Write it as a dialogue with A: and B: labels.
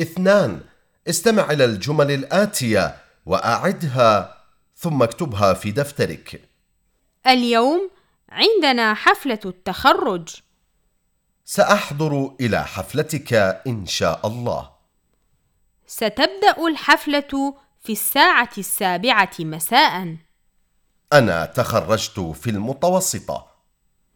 A: اثنان. استمع إلى الجمل الآتية وأعدها ثم اكتبها في دفترك.
B: اليوم عندنا حفلة التخرج.
A: سأحضر إلى حفلتك إن شاء الله.
B: ستبدأ الحفلة في الساعة السابعة مساء.
A: أنا تخرجت في المتوسطة.